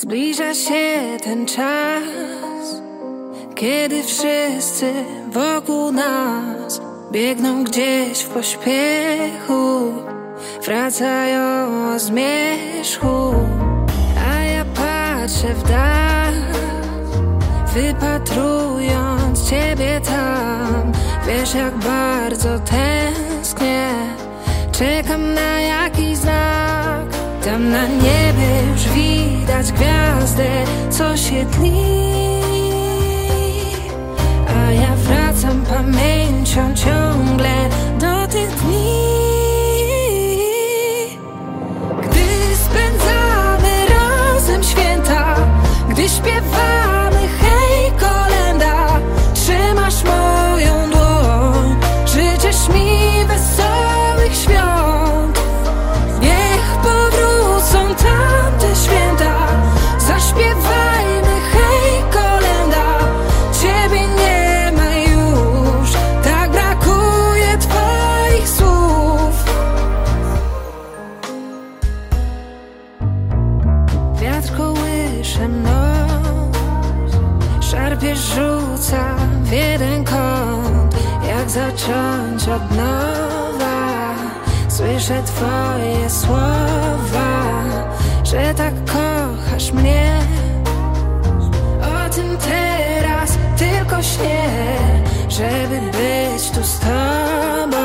Zbliża się ten czas, kiedy wszyscy wokół nas biegną gdzieś w pośpiechu, wracają o zmierzchu, a ja patrzę w dal, wypatrując ciebie tam. Wiesz, jak bardzo tęsknię, czekam na jakiś znak. Tam na niebie już widać gwiazdę, co się tli. A ja wracam pamięcią ciągle mną Szarpie rzuca w jeden kąt. Jak zacząć od nowa? Słyszę twoje słowa Że tak kochasz mnie. O tym teraz tylko śnię Żeby być tu z tobą.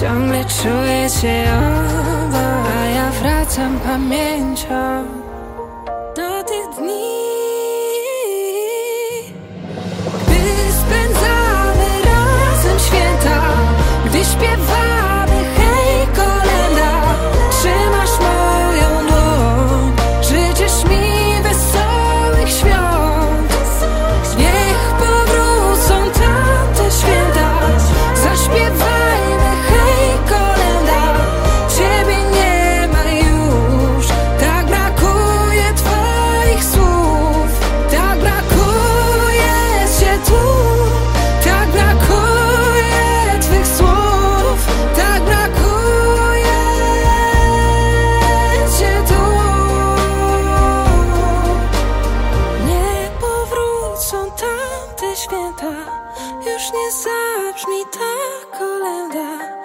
Ciągle czuję cię obok A ja wracam pamięcią tamte święta. Już nie zabrzmi ta kolenda